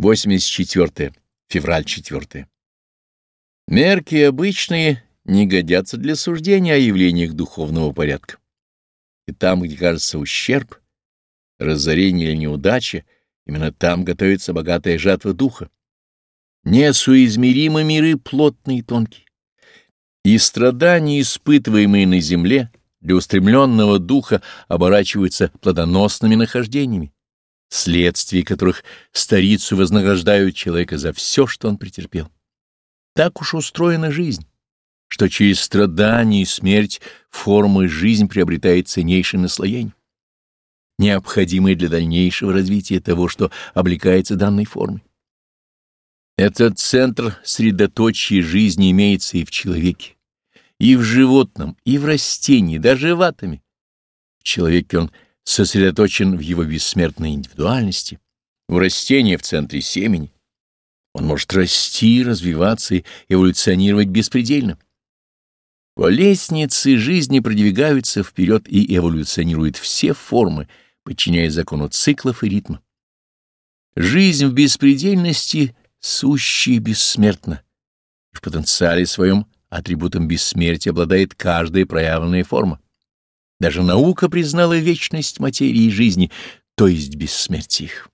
84. Февраль 4. Мерки обычные не годятся для суждения о явлениях духовного порядка. И там, где кажется ущерб, разорение или неудача, именно там готовится богатая жатва духа. Несуизмеримы миры плотные и тонкие. И страдания, испытываемые на земле, для устремленного духа оборачиваются плодоносными нахождениями, следствие которых старицу вознаграждают человека за все, что он претерпел. Так уж устроена жизнь, что через страдания и смерть формы жизнь приобретает ценнейшее наслоение, необходимое для дальнейшего развития того, что облекается данной формой. Этот центр средоточия жизни имеется и в человеке, и в животном, и в растении, даже в атоме. В человеке он сосредоточен в его бессмертной индивидуальности, в растении в центре семени. Он может расти, развиваться и эволюционировать беспредельно. По лестнице жизни продвигаются вперед и эволюционируют все формы, подчиняясь закону циклов и ритма. Жизнь в беспредельности сущая бессмертна. В потенциале своем атрибутом бессмертия обладает каждая проявленная форма. Даже наука признала вечность материи и жизни, то есть бессмертие их.